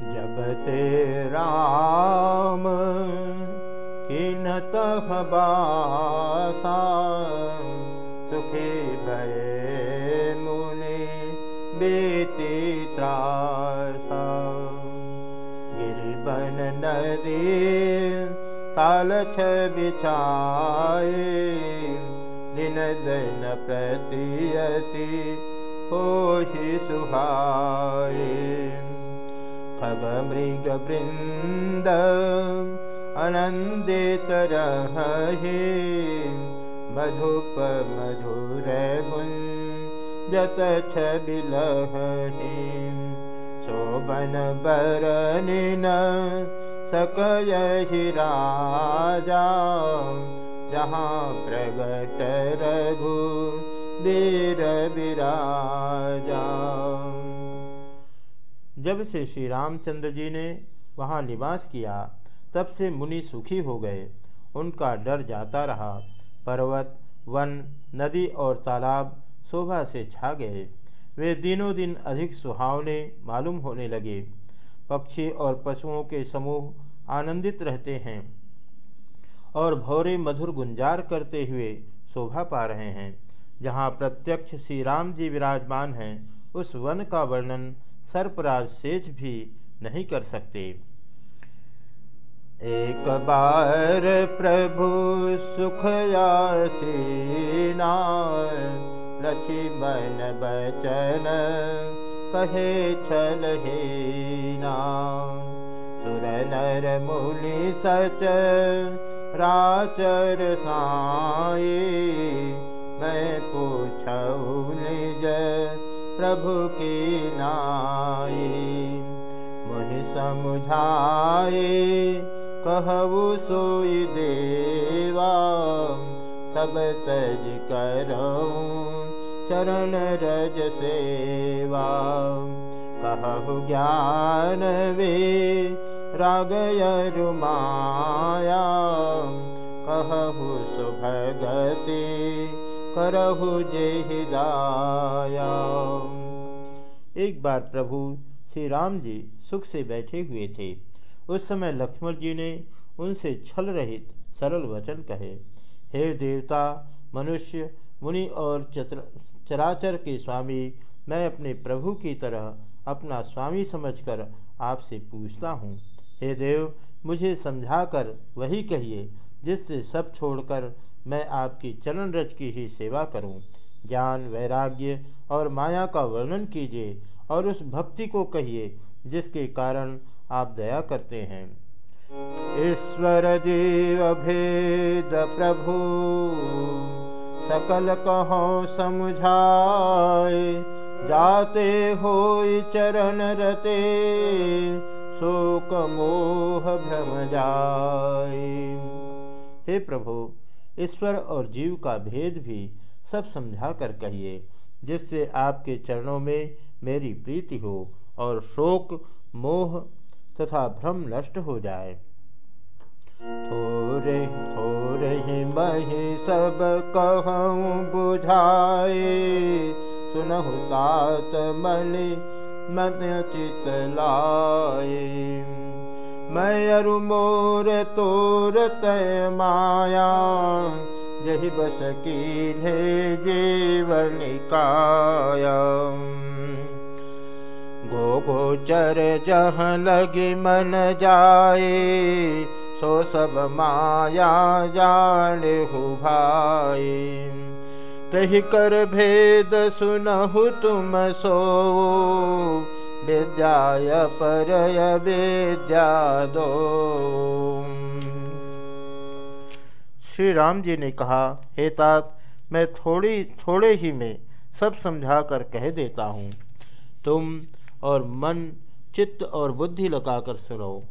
जब ते राम किन तह बासा सुखी भय मुनि बेती त्रासा। गिरिबन नदी तालछ बिछाए दिन दिन प्रतियति हो ही सुहाए खग मृग आनंदित रहे मधुप मधुर गुण जत छबिलहि शोभन बरनिन सकयहि राजा जहाँ प्रगट रघु वीर विराजा जब से श्री रामचंद्र जी ने वहाँ निवास किया, तब से मुनि सुखी हो गए। उनका डर जाता रहा। पर्वत, वन, नदी और तालाब शोभा से छा गए। वे दिनों दिन अधिक सुहावने मालूम होने लगे। पक्षी और पशुओं के समूह आनंदित रहते हैं और भौरे मधुर गुंजार करते हुए शोभा पा रहे हैं। जहाँ प्रत्यक्ष श्री राम जी विराजमान हैं, उस वन का वर्णन सर्पराज सेज भी नहीं कर सकते। एक बार प्रभु सुखयासीना लक्ष्मण बचन, कहे छल ना सुर नर मुनि सच, राचर साए मैं पूछ निज प्रभु की नाई। मुहि समझाए कहु सोई देवा। सब तज करूँ चरण रज सेवा। कहु ज्ञान वे रागय रुमाया कहु सुभगति करहु जेहिदाया एक बार प्रभु श्री राम जी सुख से बैठे हुए थे। उस समय लक्ष्मण जी ने उनसे छल रहित सरल वचन कहे, हे देवता, मनुष्य, मुनि और चराचर के स्वामी, मैं अपने प्रभु की तरह अपना स्वामी समझकर आपसे पूछता हूँ। हे देव, मुझे समझाकर वही कहिए जिससे सब छोड़कर मैं आपकी चरण रज की ही सेवा करूँ। ज्ञान, वैराग्य और माया का वर्णन कीजिए और उस भक्ति को कहिए, जिसके कारण आप दया करते हैं ईश्वर जीव भेद प्रभु, सकल कहो समझाए, जाते हो चरण रते, शोक मोह भ्रम जाए हे प्रभु ईश्वर और जीव का भेद भी सब समझा कर कहिए, जिससे आपके चरणों में मेरी प्रीति हो और शोक, मोह तथा भ्रम नष्ट हो जाए। थोरे थोरे मही सब कहूँ बुझाए, सुनहु तात मणि मन चित लाए। मैं अरु मोर तोर तय माया यही बस की ढे जीवन काया गो गोचर जह लगी मन जाए सो सब माया हु भाई तही कर भेद सुनहु तुम सो विद्याय परय विद्या दो श्री राम जी ने कहा, हे तात, मैं थोड़ी, थोड़े ही में सब समझा कर कह देता हूँ। तुम और मन, चित्त और बुद्धि लगाकर सुनो।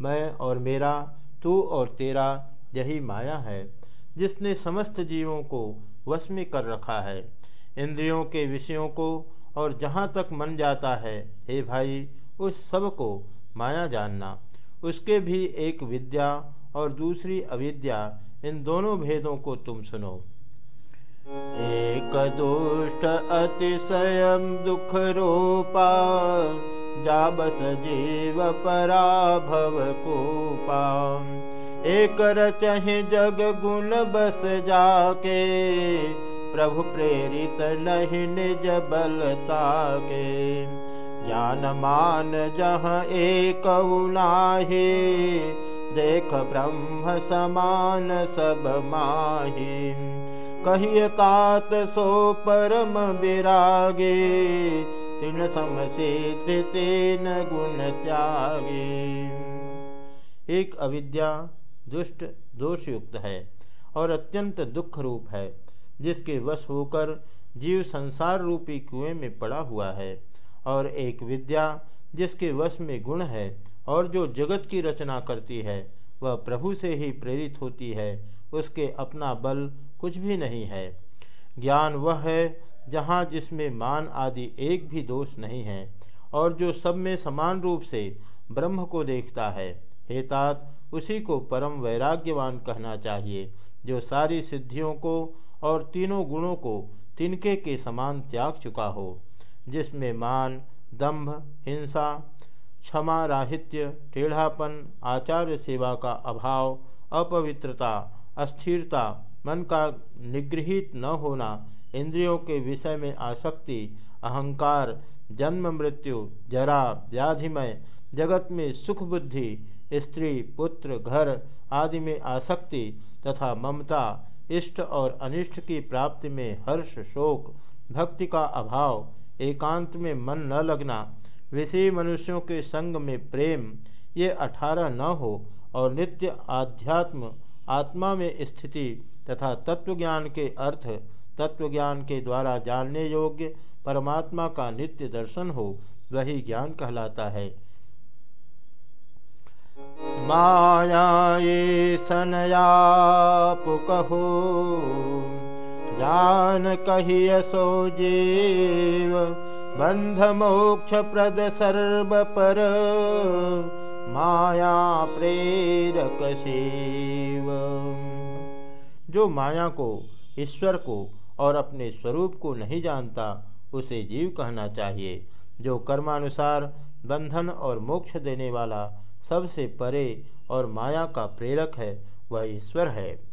मैं और मेरा, तू और तेरा, यही माया है, जिसने समस्त जीवों को वश में कर रखा है। इंद्रियों के विषयों को और जहाँ तक मन जाता है, हे भाई, उस सबको माया जानना। उसके भी एक विद्या और दूसरी अविद्या, इन दोनों भेदों को तुम सुनो। एक दुष्ट अतिशय दुख रूपा जा बस जीव पराभव कूपा। एक रचहि जग गुण बस जाके प्रभु प्रेरित नहीं निज बलता के। ज्ञान मान जह एक उनाहे देख ब्रह्म समान सब माही। कहिय तात सो परम विरागे, तिन समसिद्ध तेन गुण त्यागे। एक अविद्या दुष्ट, दोषयुक्त है और अत्यंत दुख रूप है। जिसके वश होकर जीव संसार रूपी कुएँ में पड़ा हुआ है, और एक विद्या जिसके वश में गुण है, और जो जगत की रचना करती है, वह प्रभु से ही प्रेरित होती है, उसके अपना बल कुछ भी नहीं है। ज्ञान वह है, जहाँ जिसमें मान आदि एक भी दोष नहीं है, और जो सब में समान रूप से ब्रह्म को देखता है, हेतात उसी को परम वैराग्यवान कहना चाहिए। जो सारी सिद्धियों को और तीनों गुणों को तिनके के समान त्याग चुका हो, जिसमें मान, दंभ, हिंसा, क्षमा, राहित्य, टेढ़ापन, आचार्य सेवा का अभाव, अपवित्रता, अस्थिरता, मन का निगृहित न होना, इंद्रियों के विषय में आसक्ति, अहंकार, जन्म मृत्यु, जरा, व्याधिमय जगत में सुख बुद्धि, स्त्री, पुत्र, घर आदि में आसक्ति तथा ममता, इष्ट और अनिष्ट की प्राप्ति में हर्ष, शोक, भक्ति का अभाव, एकांत में मन न लगना, विषय मनुष्यों के संग में प्रेम, ये अठारह न हो और नित्य आध्यात्म, आत्मा में स्थिति तथा तत्वज्ञान के अर्थ, तत्वज्ञान के द्वारा जानने योग्य परमात्मा का नित्य दर्शन हो, वही ज्ञान कहलाता है। माया ये कहो। जान कहिय सो जीव, बंध मोक्ष प्रद सर्व पर। माया प्रेरक शिव। जो माया को, ईश्वर को और अपने स्वरूप को नहीं जानता, उसे जीव कहना चाहिए। जो कर्मानुसार बंधन और मोक्ष देने वाला सबसे परे और माया का प्रेरक है वह ईश्वर है।